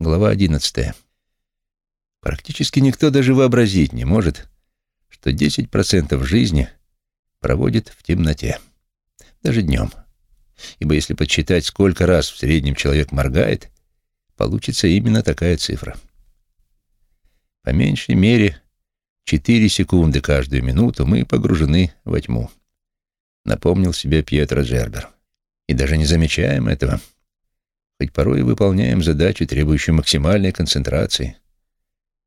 Глава одиннадцатая. Практически никто даже вообразить не может, что 10% жизни проводит в темноте. Даже днем. Ибо если подсчитать, сколько раз в среднем человек моргает, получится именно такая цифра. По меньшей мере 4 секунды каждую минуту мы погружены во тьму. Напомнил себе Пьетро Джербер. И даже не замечаем этого, хоть порой и выполняем задачу, требующую максимальной концентрации.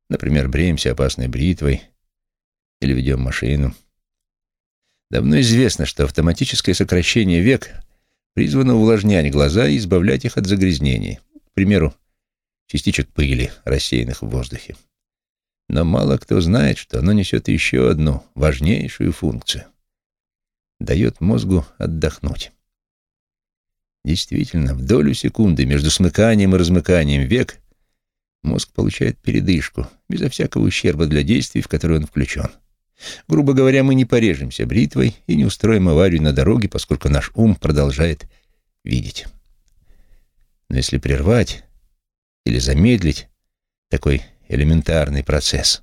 Например, бреемся опасной бритвой или ведем машину. Давно известно, что автоматическое сокращение век призвано увлажнять глаза и избавлять их от загрязнений, к примеру, частичек пыли, рассеянных в воздухе. Но мало кто знает, что оно несет еще одну важнейшую функцию. Дает мозгу отдохнуть. Действительно, в долю секунды между смыканием и размыканием век мозг получает передышку, безо всякого ущерба для действий, в которые он включен. Грубо говоря, мы не порежемся бритвой и не устроим аварию на дороге, поскольку наш ум продолжает видеть. Но если прервать или замедлить такой элементарный процесс,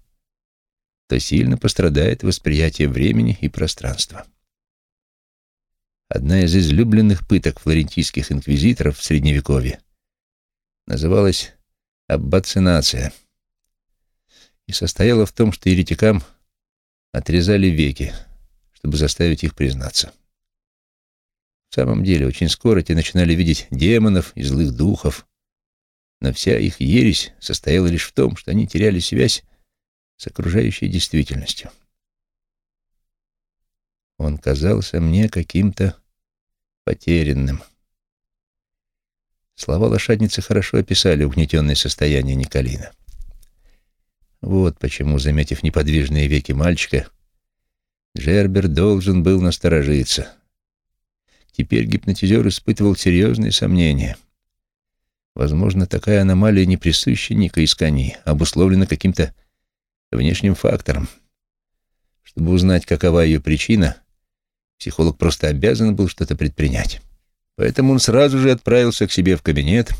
то сильно пострадает восприятие времени и пространства. Одна из излюбленных пыток флорентийских инквизиторов в Средневековье называлась аббацинация и состояла в том, что еретикам отрезали веки, чтобы заставить их признаться. В самом деле, очень скоро те начинали видеть демонов и злых духов, но вся их ересь состояла лишь в том, что они теряли связь с окружающей действительностью. Он казался мне каким-то потерянным. Слова лошадницы хорошо описали угнетенное состояние Николина. Вот почему, заметив неподвижные веки мальчика, Джербер должен был насторожиться. Теперь гипнотизер испытывал серьезные сомнения — Возможно, такая аномалия не присуща Ника Искани, а обусловлена каким-то внешним фактором. Чтобы узнать, какова ее причина, психолог просто обязан был что-то предпринять. Поэтому он сразу же отправился к себе в кабинет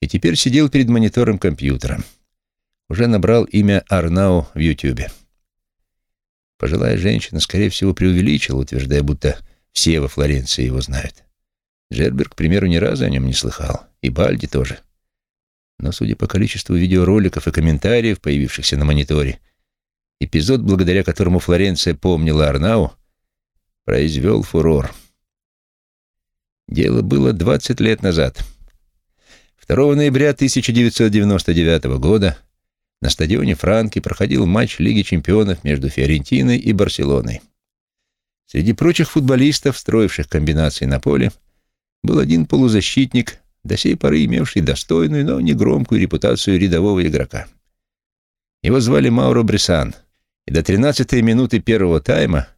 и теперь сидел перед монитором компьютера. Уже набрал имя Арнау в Ютьюбе. Пожилая женщина, скорее всего, преувеличила, утверждая, будто все во Флоренции его знают. Джербер, к примеру, ни разу о нем не слыхал. И Бальди тоже. Но, судя по количеству видеороликов и комментариев, появившихся на мониторе, эпизод, благодаря которому Флоренция помнила Арнау, произвел фурор. Дело было 20 лет назад. 2 ноября 1999 года на стадионе Франки проходил матч Лиги чемпионов между Фиорентиной и Барселоной. Среди прочих футболистов, строивших комбинации на поле, был один полузащитник, до сей поры имевший достойную, но не громкую репутацию рядового игрока. Его звали Мауро Бресан, и до тринадцатой минуты первого тайма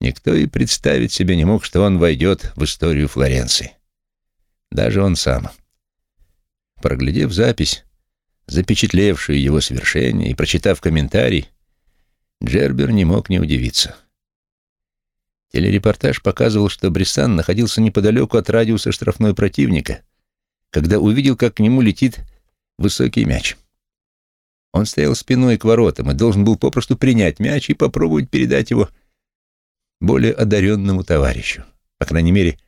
никто и представить себе не мог, что он войдет в историю Флоренции. Даже он сам. Проглядев запись, запечатлевшую его свершение, и прочитав комментарий, Джербер не мог не удивиться. Телерепортаж показывал, что Брисан находился неподалеку от радиуса штрафной противника, когда увидел, как к нему летит высокий мяч. Он стоял спиной к воротам и должен был попросту принять мяч и попробовать передать его более одаренному товарищу. По крайней мере,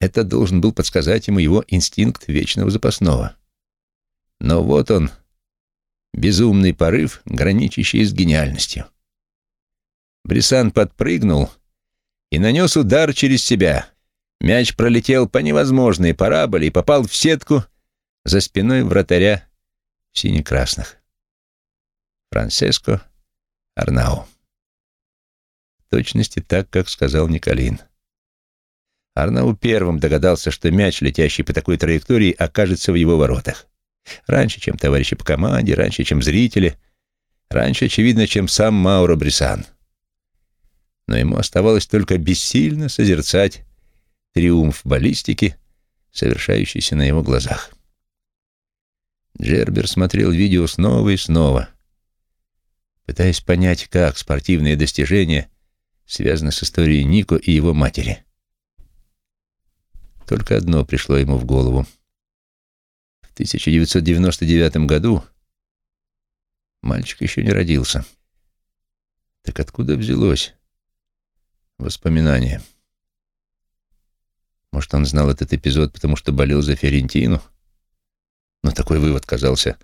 это должен был подсказать ему его инстинкт вечного запасного. Но вот он, безумный порыв, граничащий с гениальностью. Брисан подпрыгнул — и нанес удар через себя. Мяч пролетел по невозможной параболе и попал в сетку за спиной вратаря сине-красных. Франциско Арнау. Точности так, как сказал Николин. Арнау первым догадался, что мяч, летящий по такой траектории, окажется в его воротах. Раньше, чем товарищи по команде, раньше, чем зрители, раньше, очевидно, чем сам Мауро Брисан но ему оставалось только бессильно созерцать триумф баллистики, совершающийся на его глазах. Джербер смотрел видео снова и снова, пытаясь понять, как спортивные достижения связаны с историей Нико и его матери. Только одно пришло ему в голову. В 1999 году мальчик еще не родился. Так откуда взялось воспоминание? Может, он знал этот эпизод, потому что болел за Ферентину? Но такой вывод казался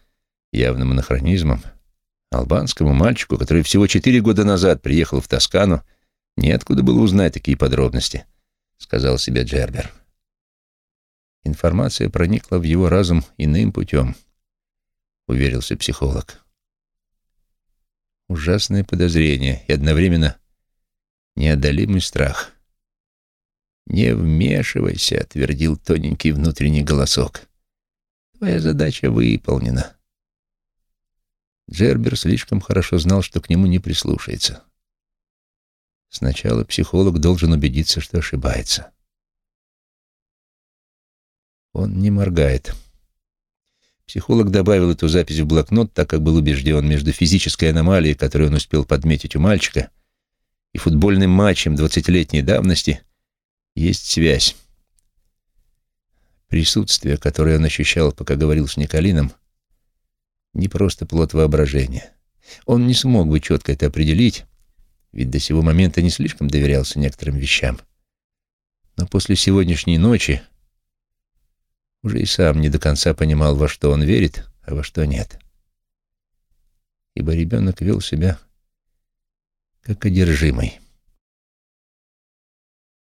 явным анахронизмом. Албанскому мальчику, который всего четыре года назад приехал в Тоскану, неоткуда было узнать такие подробности, сказал себе Джербер. Информация проникла в его разум иным путем, уверился психолог. Ужасное подозрение и одновременно неодолимый страх. «Не вмешивайся», — твердил тоненький внутренний голосок. «Твоя задача выполнена». Джербер слишком хорошо знал, что к нему не прислушается. Сначала психолог должен убедиться, что ошибается. Он не моргает. Психолог добавил эту запись в блокнот, так как был убежден между физической аномалией, которую он успел подметить у мальчика, и футбольным матчем двадцатилетней давности есть связь. Присутствие, которое он ощущал, пока говорил с Николином, не просто плод воображения. Он не смог бы четко это определить, ведь до сего момента не слишком доверялся некоторым вещам. Но после сегодняшней ночи уже и сам не до конца понимал, во что он верит, а во что нет. Ибо ребенок вел себя как одержимый.